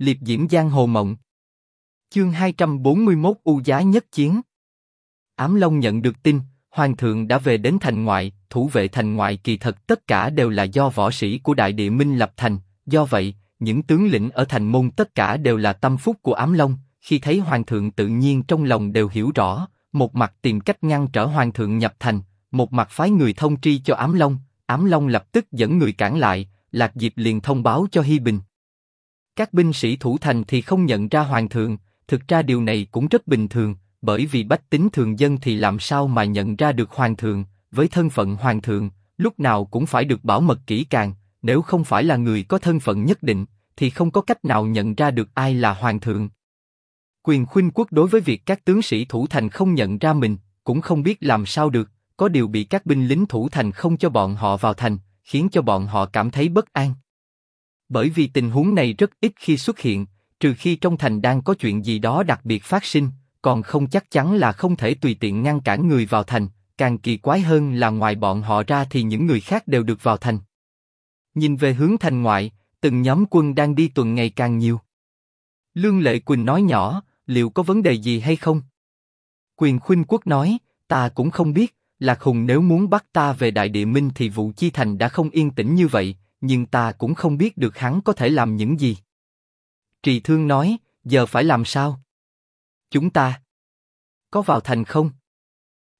liệp diễm giang hồ mộng. Chương 241 U giá nhất chiến. Ám Long nhận được tin, Hoàng thượng đã về đến thành ngoại, thủ vệ thành ngoại kỳ thật tất cả đều là do võ sĩ của Đại Địa Minh lập thành, do vậy, những tướng lĩnh ở thành môn tất cả đều là tâm phúc của Ám Long, khi thấy Hoàng thượng tự nhiên trong lòng đều hiểu rõ, một mặt tìm cách ngăn trở Hoàng thượng nhập thành, một mặt phái người thông tri cho Ám Long, Ám Long lập tức dẫn người cản lại, Lạc Diệp liền thông báo cho Hi Bình. Các binh sĩ thủ thành thì không nhận ra Hoàng thượng, thực ra điều này cũng rất bình thường, bởi vì bách tính thường dân thì làm sao mà nhận ra được Hoàng thượng, với thân phận Hoàng thượng, lúc nào cũng phải được bảo mật kỹ càng, nếu không phải là người có thân phận nhất định, thì không có cách nào nhận ra được ai là Hoàng thượng. Quyền khuynh quốc đối với việc các tướng sĩ thủ thành không nhận ra mình, cũng không biết làm sao được, có điều bị các binh lính thủ thành không cho bọn họ vào thành, khiến cho bọn họ cảm thấy bất an. Bởi vì tình huống này rất ít khi xuất hiện, trừ khi trong thành đang có chuyện gì đó đặc biệt phát sinh, còn không chắc chắn là không thể tùy tiện ngăn cản người vào thành. Càng kỳ quái hơn là ngoài bọn họ ra thì những người khác đều được vào thành. Nhìn về hướng thành ngoại, từng nhóm quân đang đi tuần ngày càng nhiều. Lương Lệ Quỳnh nói nhỏ, liệu có vấn đề gì hay không? Quyền Khuynh Quốc nói, ta cũng không biết, Lạc Hùng nếu muốn bắt ta về Đại Địa Minh thì vụ chi thành đã không yên tĩnh như vậy, nhưng ta cũng không biết được hắn có thể làm những gì. Trì Thương nói, giờ phải làm sao? Chúng ta có vào thành không?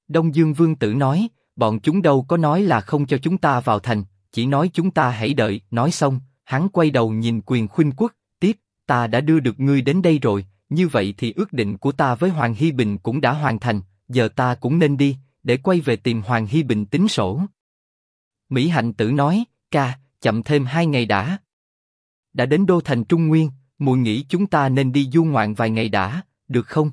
Đông Dương Vương Tử nói, bọn chúng đâu có nói là không cho chúng ta vào thành, chỉ nói chúng ta hãy đợi. Nói xong, hắn quay đầu nhìn Quyền Khuynh Quốc, tiếp, ta đã đưa được ngươi đến đây rồi, như vậy thì ước định của ta với Hoàng Hi Bình cũng đã hoàn thành, giờ ta cũng nên đi, để quay về tìm Hoàng Hi Bình tính sổ. Mỹ Hạnh Tử nói, ca, chậm thêm hai ngày đã. Đã đến đô thành Trung Nguyên, muội nghĩ chúng ta nên đi du ngoạn vài ngày đã, được không?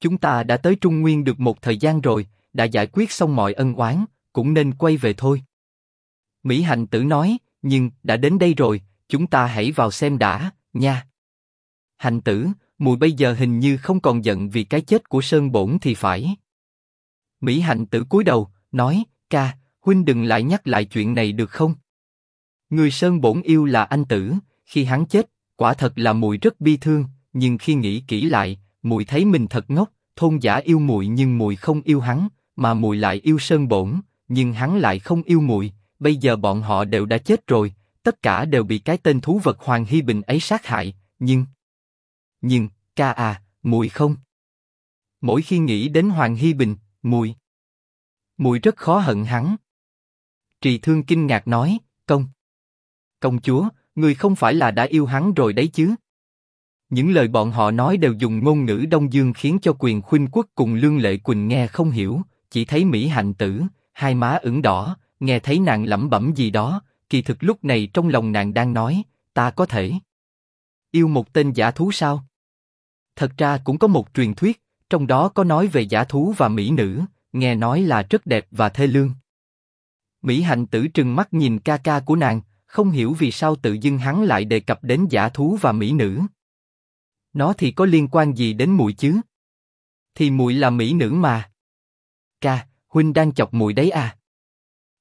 Chúng ta đã tới Trung Nguyên được một thời gian rồi, đã giải quyết xong mọi ân oán, cũng nên quay về thôi. Mỹ Hạnh Tử nói, nhưng đã đến đây rồi, chúng ta hãy vào xem đã, nha. Hạnh Tử, mùi bây giờ hình như không còn giận vì cái chết của Sơn Bổn thì phải. Mỹ Hạnh Tử cúi đầu, nói, ca, huynh đừng lại nhắc lại chuyện này được không? Người Sơn Bổn yêu là anh Tử, khi hắn chết, quả thật là mùi rất bi thương, nhưng khi nghĩ kỹ lại, mùi thấy mình thật ngốc, thôn giả yêu mùi nhưng mùi không yêu hắn, mà mùi lại yêu Sơn Bổn, nhưng hắn lại không yêu mùi. Bây giờ bọn họ đều đã chết rồi, tất cả đều bị cái tên thú vật Hoàng Hy Bình ấy sát hại. Nhưng, nhưng, ca à, mùi không. Mỗi khi nghĩ đến Hoàng Hy Bình, mùi, mùi rất khó hận hắn. Trì Thương kinh ngạc nói, công, công chúa, người không phải là đã yêu hắn rồi đấy chứ? Những lời bọn họ nói đều dùng ngôn ngữ Đông Dương khiến cho quyền khuynh quốc cùng Lương Lệ Quỳnh nghe không hiểu, chỉ thấy Mỹ Hạnh Tử, hai má ửng đỏ, nghe thấy nàng lẩm bẩm gì đó, kỳ thực lúc này trong lòng nàng đang nói, ta có thể yêu một tên giả thú sao? Thật ra cũng có một truyền thuyết, trong đó có nói về giả thú và mỹ nữ, nghe nói là rất đẹp và thê lương. Mỹ Hạnh Tử trừng mắt nhìn ca ca của nàng, không hiểu vì sao tự dưng hắn lại đề cập đến giả thú và mỹ nữ. Nó thì có liên quan gì đến mùi chứ? Thì mùi là mỹ nữ mà. Ca, huynh đang chọc mùi đấy à?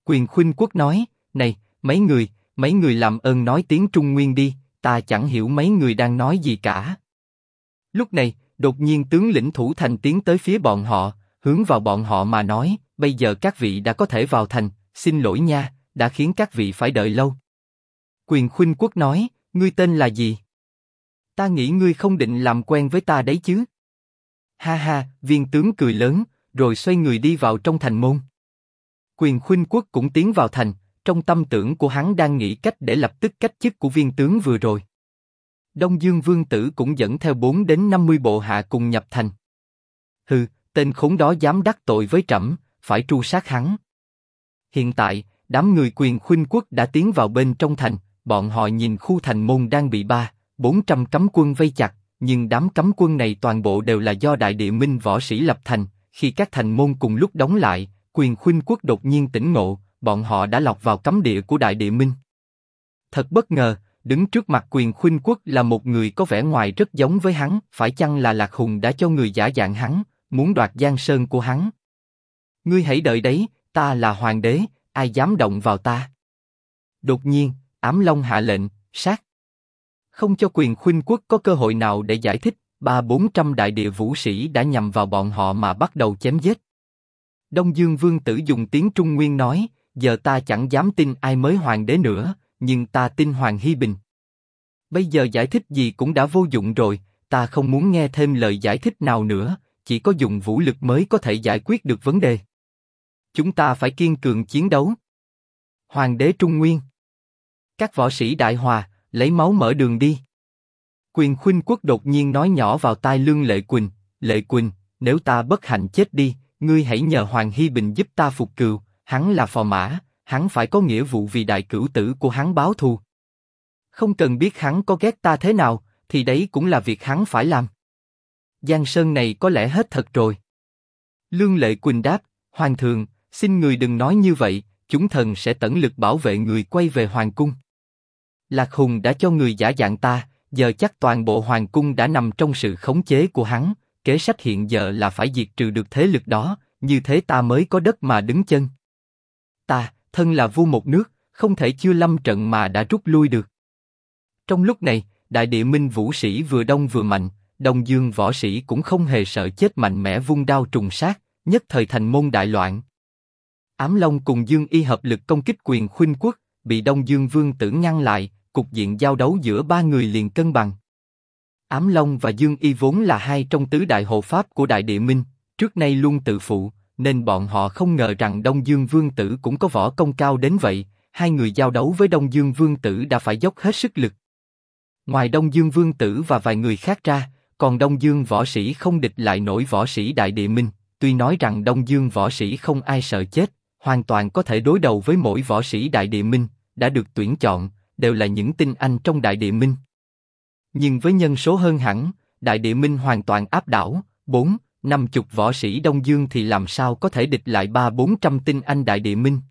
Quyền khuynh quốc nói, này, mấy người, mấy người làm ơn nói tiếng Trung Nguyên đi, ta chẳng hiểu mấy người đang nói gì cả. Lúc này, đột nhiên tướng lĩnh thủ thành tiến tới phía bọn họ, hướng vào bọn họ mà nói, bây giờ các vị đã có thể vào thành, xin lỗi nha, đã khiến các vị phải đợi lâu. Quyền khuynh quốc nói, ngươi tên là gì? Ta nghĩ ngươi không định làm quen với ta đấy chứ? Ha ha, viên tướng cười lớn, rồi xoay người đi vào trong thành môn. Quyền khuynh quốc cũng tiến vào thành, trong tâm tưởng của hắn đang nghĩ cách để lập tức cách chức của viên tướng vừa rồi. Đông Dương Vương Tử cũng dẫn theo 4 đến 50 bộ hạ cùng nhập thành. Hừ, tên khốn đó dám đắc tội với trẫm, phải tru sát hắn. Hiện tại, đám người quyền khuynh quốc đã tiến vào bên trong thành, bọn họ nhìn khu thành môn đang bị ba, 400 cấm quân vây chặt, nhưng đám cấm quân này toàn bộ đều là do Đại Địa Minh võ sĩ lập thành. Khi các thành môn cùng lúc đóng lại, quyền khuynh quốc đột nhiên tỉnh ngộ, bọn họ đã lọt vào cấm địa của Đại Địa Minh. Thật bất ngờ, đứng trước mặt quyền khuynh quốc là một người có vẻ ngoài rất giống với hắn, phải chăng là Lạc Hùng đã cho người giả dạng hắn, muốn đoạt Giang Sơn của hắn? Ngươi hãy đợi đấy, ta là hoàng đế, ai dám động vào ta? Đột nhiên, Ám Long hạ lệnh, sát. Không cho quyền khuynh quốc có cơ hội nào để giải thích, ba bốn trăm đại địa vũ sĩ đã nhằm vào bọn họ mà bắt đầu chém giết. Đông Dương Vương Tử dùng tiếng Trung Nguyên nói, giờ ta chẳng dám tin ai mới hoàng đế nữa, nhưng ta tin Hoàng Hy Bình. Bây giờ giải thích gì cũng đã vô dụng rồi, ta không muốn nghe thêm lời giải thích nào nữa, chỉ có dùng vũ lực mới có thể giải quyết được vấn đề. Chúng ta phải kiên cường chiến đấu. Hoàng đế Trung Nguyên các võ sĩ Đại Hòa, lấy máu mở đường đi. Quyền khuynh quốc đột nhiên nói nhỏ vào tai lương Lệ Quỳnh, Lệ Quỳnh, nếu ta bất hạnh chết đi, ngươi hãy nhờ Hoàng Hy Bình giúp ta phục cừu, hắn là phò mã, hắn phải có nghĩa vụ vì đại cửu tử của hắn báo thù. Không cần biết hắn có ghét ta thế nào, thì đấy cũng là việc hắn phải làm. Giang Sơn này có lẽ hết thật rồi. Lương Lệ Quỳnh đáp, Hoàng thượng, xin người đừng nói như vậy, chúng thần sẽ tận lực bảo vệ người quay về Hoàng cung. Lạc Hùng đã cho người giả dạng ta, giờ chắc toàn bộ Hoàng cung đã nằm trong sự khống chế của hắn, kế sách hiện giờ là phải diệt trừ được thế lực đó, như thế ta mới có đất mà đứng chân. Ta, thân là vua một nước, không thể chưa lâm trận mà đã rút lui được. Trong lúc này, đại địa minh vũ sĩ vừa đông vừa mạnh, đông dương võ sĩ cũng không hề sợ chết mạnh mẽ vung đao trùng sát, nhất thời thành môn đại loạn. Ám Long cùng Dương Y hợp lực công kích quyền khuynh quốc, bị Đông Dương Vương Tử ngăn lại, cục diện giao đấu giữa ba người liền cân bằng. Ám Long và Dương Y vốn là hai trong tứ đại hộ pháp của Đại Địa Minh, trước nay luôn tự phụ, nên bọn họ không ngờ rằng Đông Dương Vương Tử cũng có võ công cao đến vậy. Hai người giao đấu với Đông Dương Vương Tử đã phải dốc hết sức lực. Ngoài Đông Dương Vương Tử và vài người khác ra, còn Đông Dương võ sĩ không địch lại nổi võ sĩ Đại Địa Minh. Tuy nói rằng Đông Dương võ sĩ không ai sợ chết, hoàn toàn có thể đối đầu với mỗi võ sĩ Đại Địa Minh, đã được tuyển chọn, đều là những tinh anh trong Đại Địa Minh. Nhưng với nhân số hơn hẳn, Đại Địa Minh hoàn toàn áp đảo, bốn, năm chục võ sĩ Đông Dương thì làm sao có thể địch lại ba bốn trăm tinh anh Đại Địa Minh.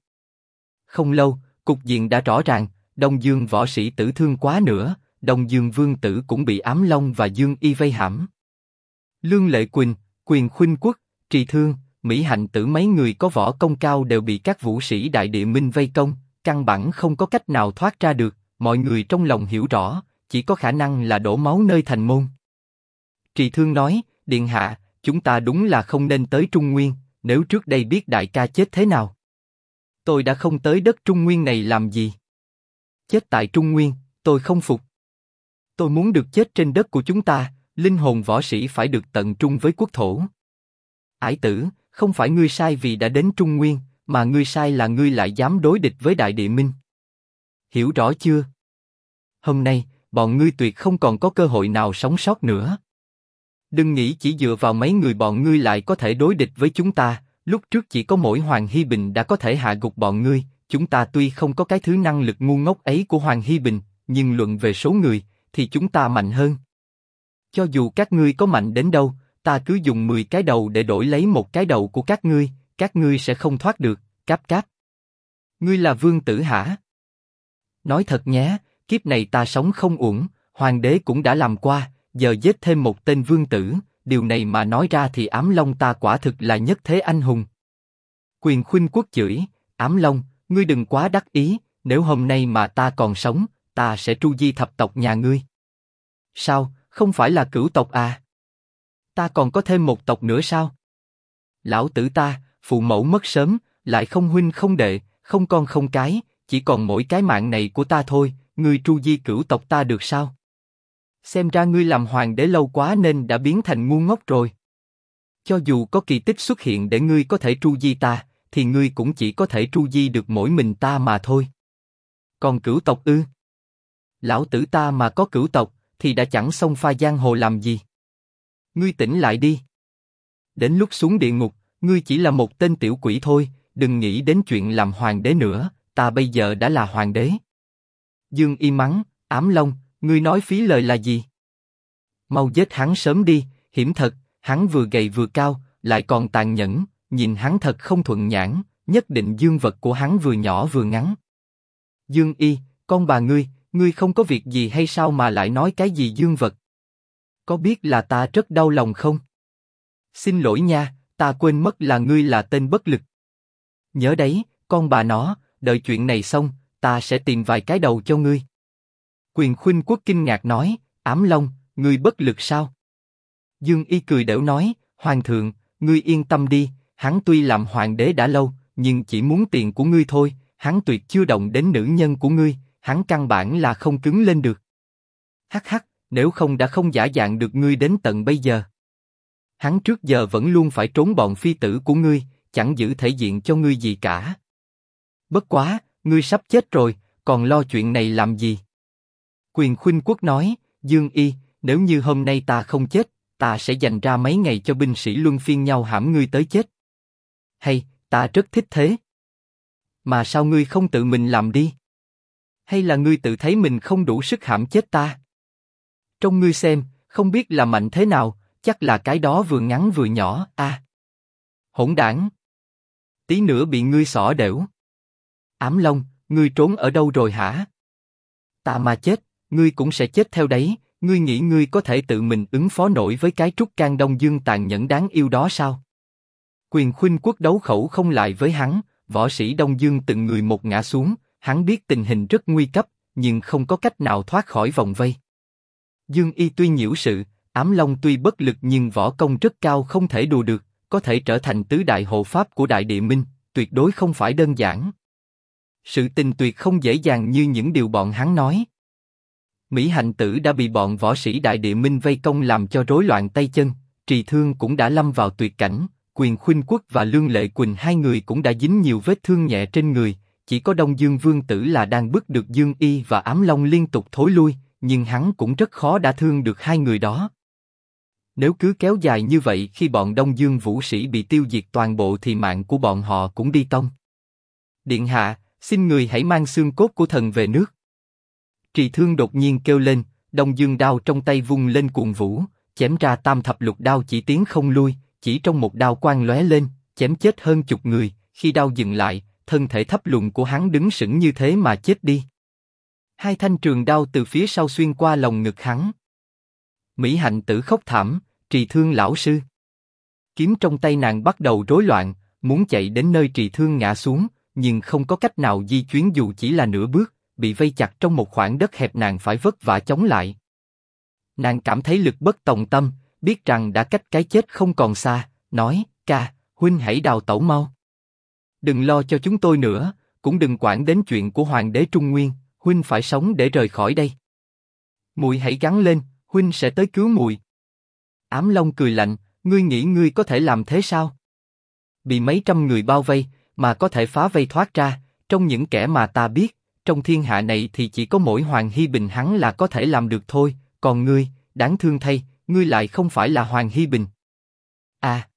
Không lâu, cục diện đã rõ ràng, Đông Dương võ sĩ tử thương quá nữa, Đông Dương Vương Tử cũng bị ám long và Dương Y vây hãm. Lương Lệ Quỳnh, Quyền Khuynh Quốc, Trì Thương, Mỹ Hạnh Tử mấy người có võ công cao đều bị các vũ sĩ Đại Địa Minh vây công, căn bản không có cách nào thoát ra được. Mọi người trong lòng hiểu rõ, chỉ có khả năng là đổ máu nơi thành môn. Trì Thương nói, Điện Hạ, chúng ta đúng là không nên tới Trung Nguyên, nếu trước đây biết đại ca chết thế nào. Tôi đã không tới đất Trung Nguyên này làm gì. Chết tại Trung Nguyên, tôi không phục. Tôi muốn được chết trên đất của chúng ta, linh hồn võ sĩ phải được tận trung với quốc thổ. Ải tử, không phải ngươi sai vì đã đến Trung Nguyên, mà ngươi sai là ngươi lại dám đối địch với Đại Địa Minh. Hiểu rõ chưa? Hôm nay, bọn ngươi tuyệt không còn có cơ hội nào sống sót nữa. Đừng nghĩ chỉ dựa vào mấy người bọn ngươi lại có thể đối địch với chúng ta. Lúc trước chỉ có mỗi Hoàng Hy Bình đã có thể hạ gục bọn ngươi. Chúng ta tuy không có cái thứ năng lực ngu ngốc ấy của Hoàng Hy Bình, nhưng luận về số người, thì chúng ta mạnh hơn. Cho dù các ngươi có mạnh đến đâu, ta cứ dùng 10 cái đầu để đổi lấy một cái đầu của các ngươi, các ngươi sẽ không thoát được, cáp cáp. Ngươi là vương tử hả? Nói thật nhé, kiếp này ta sống không uổng, hoàng đế cũng đã làm qua, giờ giết thêm một tên vương tử, điều này mà nói ra thì ám long ta quả thực là nhất thế anh hùng. Quyền khuynh quốc chửi, ám long, ngươi đừng quá đắc ý, nếu hôm nay mà ta còn sống, ta sẽ tru di thập tộc nhà ngươi. Sao, không phải là cửu tộc à? Ta còn có thêm một tộc nữa sao? Lão tử ta, phụ mẫu mất sớm, lại không huynh không đệ, không con không cái, chỉ còn mỗi cái mạng này của ta thôi, ngươi tru di cửu tộc ta được sao? Xem ra ngươi làm hoàng đế lâu quá nên đã biến thành ngu ngốc rồi. Cho dù có kỳ tích xuất hiện để ngươi có thể tru di ta, thì ngươi cũng chỉ có thể tru di được mỗi mình ta mà thôi. Còn cửu tộc ư? Lão tử ta mà có cửu tộc, thì đã chẳng xông pha giang hồ làm gì. Ngươi tỉnh lại đi. Đến lúc xuống địa ngục, ngươi chỉ là một tên tiểu quỷ thôi, đừng nghĩ đến chuyện làm hoàng đế nữa, ta bây giờ đã là hoàng đế. Dương y mắng, ám long, ngươi nói phí lời là gì? Mau giết hắn sớm đi, hiểm thật, hắn vừa gầy vừa cao, lại còn tàn nhẫn, nhìn hắn thật không thuận nhãn, nhất định dương vật của hắn vừa nhỏ vừa ngắn. Dương y, con bà ngươi, ngươi không có việc gì hay sao mà lại nói cái gì dương vật? Có biết là ta rất đau lòng không? Xin lỗi nha, ta quên mất là ngươi là tên bất lực. Nhớ đấy, con bà nó, đợi chuyện này xong, ta sẽ tìm vài cái đầu cho ngươi. Quyền khuynh quốc kinh ngạc nói, ám long, ngươi bất lực sao? Dương Y cười đểu nói, hoàng thượng, ngươi yên tâm đi, hắn tuy làm hoàng đế đã lâu, nhưng chỉ muốn tiền của ngươi thôi, hắn tuyệt chưa động đến nữ nhân của ngươi, hắn căn bản là không cứng lên được. Hắc hắc, nếu không đã không giả dạng được ngươi đến tận bây giờ. Hắn trước giờ vẫn luôn phải trốn bọn phi tử của ngươi, chẳng giữ thể diện cho ngươi gì cả. Bất quá, ngươi sắp chết rồi, còn lo chuyện này làm gì? Quyền khuynh quốc nói, Dương Y, nếu như hôm nay ta không chết, ta sẽ dành ra mấy ngày cho binh sĩ luân phiên nhau hãm ngươi tới chết. Hay, ta rất thích thế. Mà sao ngươi không tự mình làm đi? Hay là ngươi tự thấy mình không đủ sức hãm chết ta? Trong ngươi xem, không biết là mạnh thế nào, chắc là cái đó vừa ngắn vừa nhỏ, a. À. Hỗn đảng. Tí nữa bị ngươi xỏ đểu. Ám Long, ngươi trốn ở đâu rồi hả? Ta mà chết, ngươi cũng sẽ chết theo đấy. Ngươi nghĩ ngươi có thể tự mình ứng phó nổi với cái trúc can đông dương tàn nhẫn đáng yêu đó sao? Quyền khuynh quốc đấu khẩu không lại với hắn, võ sĩ đông dương từng người một ngã xuống, hắn biết tình hình rất nguy cấp, nhưng không có cách nào thoát khỏi vòng vây. Dương Y tuy nhiễu sự, ám long tuy bất lực nhưng võ công rất cao không thể đùa được, có thể trở thành tứ đại hộ pháp của đại địa minh, tuyệt đối không phải đơn giản. Sự tình tuyệt không dễ dàng như những điều bọn hắn nói. Mỹ Hạnh Tử đã bị bọn võ sĩ Đại Địa Minh vây công làm cho rối loạn tay chân, Trì Thương cũng đã lâm vào tuyệt cảnh, Quyền Khuynh Quốc và Lương Lệ Quỳnh hai người cũng đã dính nhiều vết thương nhẹ trên người, chỉ có Đông Dương Vương Tử là đang bức được Dương Y và Ám Long liên tục thối lui, nhưng hắn cũng rất khó đã thương được hai người đó. Nếu cứ kéo dài như vậy khi bọn Đông Dương Vũ Sĩ bị tiêu diệt toàn bộ thì mạng của bọn họ cũng đi tông. Điện hạ, xin người hãy mang xương cốt của thần về nước. Trì Thương đột nhiên kêu lên, Đông Dương đao trong tay vung lên cuồng vũ, chém ra tam thập lục đao chỉ tiến không lui, chỉ trong một đao quang lóe lên, chém chết hơn chục người. Khi đao dừng lại, thân thể thấp lùn của hắn đứng sững như thế mà chết đi. Hai thanh trường đao từ phía sau xuyên qua lồng ngực hắn. Mỹ Hạnh tử khóc thảm, trì thương lão sư. Kiếm trong tay nàng bắt đầu rối loạn, muốn chạy đến nơi trì thương ngã xuống, nhưng không có cách nào di chuyển dù chỉ là nửa bước, bị vây chặt trong một khoảng đất hẹp nàng phải vất vả chống lại. Nàng cảm thấy lực bất tòng tâm, biết rằng đã cách cái chết không còn xa, nói, ca, huynh hãy đào tẩu mau. Đừng lo cho chúng tôi nữa, cũng đừng quản đến chuyện của hoàng đế Trung Nguyên, huynh phải sống để rời khỏi đây. Mùi hãy gắn lên, huynh sẽ tới cứu mùi. Ám Long cười lạnh, ngươi nghĩ ngươi có thể làm thế sao? Bị mấy trăm người bao vây, mà có thể phá vây thoát ra, trong những kẻ mà ta biết, trong thiên hạ này thì chỉ có mỗi Hoàng Hy Bình hắn là có thể làm được thôi, còn ngươi, đáng thương thay, ngươi lại không phải là Hoàng Hy Bình. À!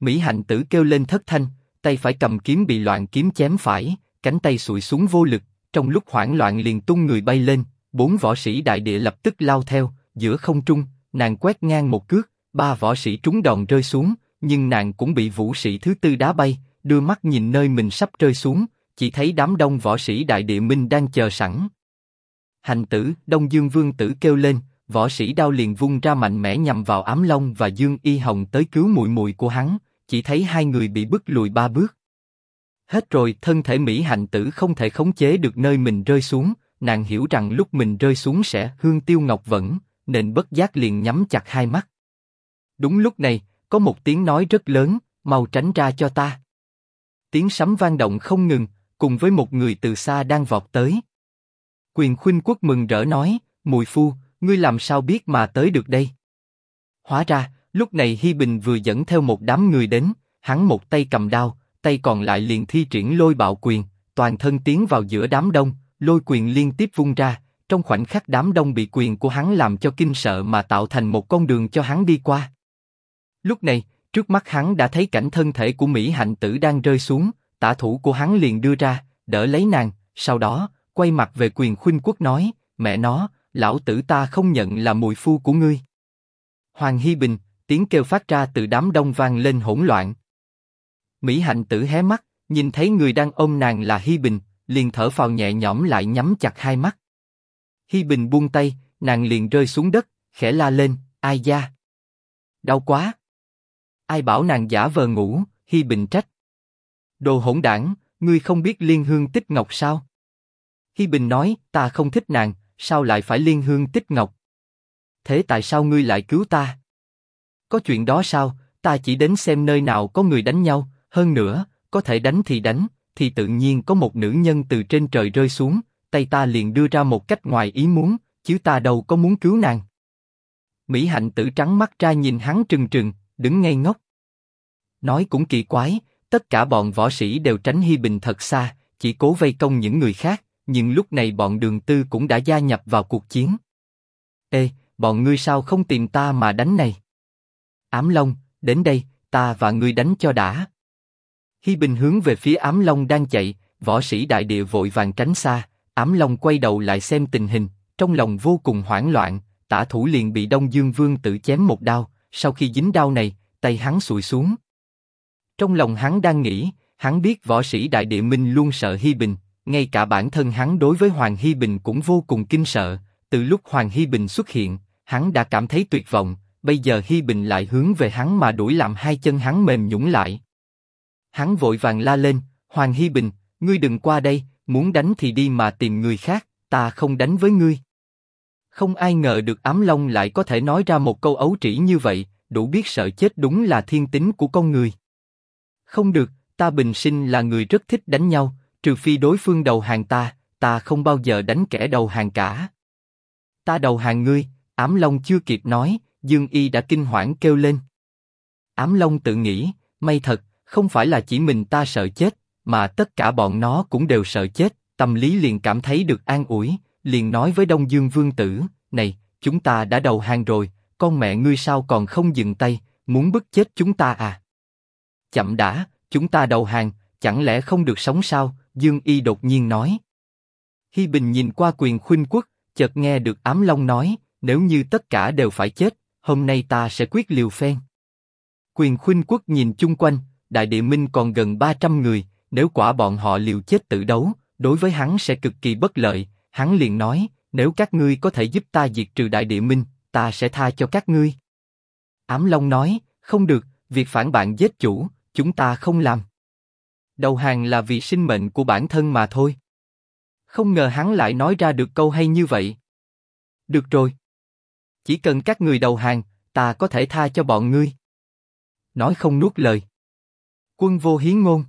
Mỹ Hạnh Tử kêu lên thất thanh, tay phải cầm kiếm bị loạn kiếm chém phải, cánh tay sụi xuống vô lực, trong lúc hoảng loạn liền tung người bay lên, bốn võ sĩ đại địa lập tức lao theo, giữa không trung, nàng quét ngang một cước, ba võ sĩ trúng đòn rơi xuống, nhưng nàng cũng bị vũ sĩ thứ tư đá bay, đưa mắt nhìn nơi mình sắp rơi xuống, chỉ thấy đám đông võ sĩ đại địa minh đang chờ sẵn. Hành tử, Đông Dương Vương tử kêu lên, võ sĩ đao liền vung ra mạnh mẽ nhằm vào ám long và Dương Y Hồng tới cứu muội muội của hắn, chỉ thấy hai người bị bức lùi ba bước. Hết rồi, thân thể Mỹ hạnh tử không thể khống chế được nơi mình rơi xuống, nàng hiểu rằng lúc mình rơi xuống sẽ hương tiêu ngọc vẫn, nên bất giác liền nhắm chặt hai mắt. Đúng lúc này, có một tiếng nói rất lớn, mau tránh ra cho ta. Tiếng sấm vang động không ngừng, cùng với một người từ xa đang vọt tới. Quyền khuynh quốc mừng rỡ nói, mùi phu, ngươi làm sao biết mà tới được đây? Hóa ra, lúc này Hi Bình vừa dẫn theo một đám người đến, hắn một tay cầm đao, tay còn lại liền thi triển lôi bạo quyền, toàn thân tiến vào giữa đám đông, lôi quyền liên tiếp vung ra, trong khoảnh khắc đám đông bị quyền của hắn làm cho kinh sợ mà tạo thành một con đường cho hắn đi qua. Lúc này, trước mắt hắn đã thấy cảnh thân thể của Mỹ Hạnh Tử đang rơi xuống, tả thủ của hắn liền đưa ra, đỡ lấy nàng, sau đó, quay mặt về quyền khuynh quốc nói, mẹ nó, lão tử ta không nhận là mùi phu của ngươi. Hoàng Hy Bình, tiếng kêu phát ra từ đám đông vang lên hỗn loạn. Mỹ Hạnh Tử hé mắt, nhìn thấy người đang ôm nàng là Hy Bình, liền thở phào nhẹ nhõm lại nhắm chặt hai mắt. Hi Bình buông tay, nàng liền rơi xuống đất, khẽ la lên, ai da? Đau quá! Ai bảo nàng giả vờ ngủ, Hi Bình trách. Đồ hỗn đảng, ngươi không biết liên hương tích ngọc sao? Hi Bình nói, ta không thích nàng, sao lại phải liên hương tích ngọc? Thế tại sao ngươi lại cứu ta? Có chuyện đó sao? Ta chỉ đến xem nơi nào có người đánh nhau, hơn nữa, có thể đánh thì đánh, thì tự nhiên có một nữ nhân từ trên trời rơi xuống, tay ta liền đưa ra một cách ngoài ý muốn, chứ ta đâu có muốn cứu nàng. Mỹ Hạnh tử trắng mắt ra nhìn hắn trừng trừng, đứng ngây ngốc. Nói cũng kỳ quái, tất cả bọn võ sĩ đều tránh Hi Bình thật xa, chỉ cố vây công những người khác, nhưng lúc này bọn đường tư cũng đã gia nhập vào cuộc chiến. Ê, bọn ngươi sao không tìm ta mà đánh này? Ám Long, đến đây, ta và ngươi đánh cho đã. Hi Bình hướng về phía Ám Long đang chạy, võ sĩ đại địa vội vàng tránh xa, Ám Long quay đầu lại xem tình hình, trong lòng vô cùng hoảng loạn, tả thủ liền bị Đông Dương Vương tự chém một đao, sau khi dính đao này, tay hắn sụi xuống. Trong lòng hắn đang nghĩ, hắn biết võ sĩ Đại Địa Minh luôn sợ Hi Bình, ngay cả bản thân hắn đối với Hoàng Hi Bình cũng vô cùng kinh sợ. Từ lúc Hoàng Hi Bình xuất hiện, hắn đã cảm thấy tuyệt vọng, bây giờ Hi Bình lại hướng về hắn mà đuổi làm hai chân hắn mềm nhũn lại. Hắn vội vàng la lên, Hoàng Hi Bình, ngươi đừng qua đây, muốn đánh thì đi mà tìm người khác, ta không đánh với ngươi. Không ai ngờ được ám long lại có thể nói ra một câu ấu trĩ như vậy, đủ biết sợ chết đúng là thiên tính của con người. Không được, ta bình sinh là người rất thích đánh nhau, trừ phi đối phương đầu hàng ta, ta không bao giờ đánh kẻ đầu hàng cả. Ta đầu hàng ngươi, ám long chưa kịp nói, dương y đã kinh hoảng kêu lên. Ám long tự nghĩ, may thật, không phải là chỉ mình ta sợ chết, mà tất cả bọn nó cũng đều sợ chết. Tâm lý liền cảm thấy được an ủi, liền nói với Đông Dương Vương Tử, này, chúng ta đã đầu hàng rồi, con mẹ ngươi sao còn không dừng tay, muốn bức chết chúng ta à? Chậm đã, chúng ta đầu hàng, chẳng lẽ không được sống sao? Dương Y đột nhiên nói. Hi Bình nhìn qua quyền khuynh quốc, chợt nghe được Ám Long nói, nếu như tất cả đều phải chết, hôm nay ta sẽ quyết liều phen. Quyền khuynh quốc nhìn chung quanh, đại địa minh còn gần 300 người, nếu quả bọn họ liều chết tự đấu, đối với hắn sẽ cực kỳ bất lợi. Hắn liền nói, nếu các ngươi có thể giúp ta diệt trừ đại địa minh, ta sẽ tha cho các ngươi. Ám Long nói, không được, việc phản bạn giết chủ, chúng ta không làm. Đầu hàng là vì sinh mệnh của bản thân mà thôi. Không ngờ hắn lại nói ra được câu hay như vậy. Được rồi. Chỉ cần các người đầu hàng, ta có thể tha cho bọn ngươi. Nói không nuốt lời. Quân vô hiến ngôn.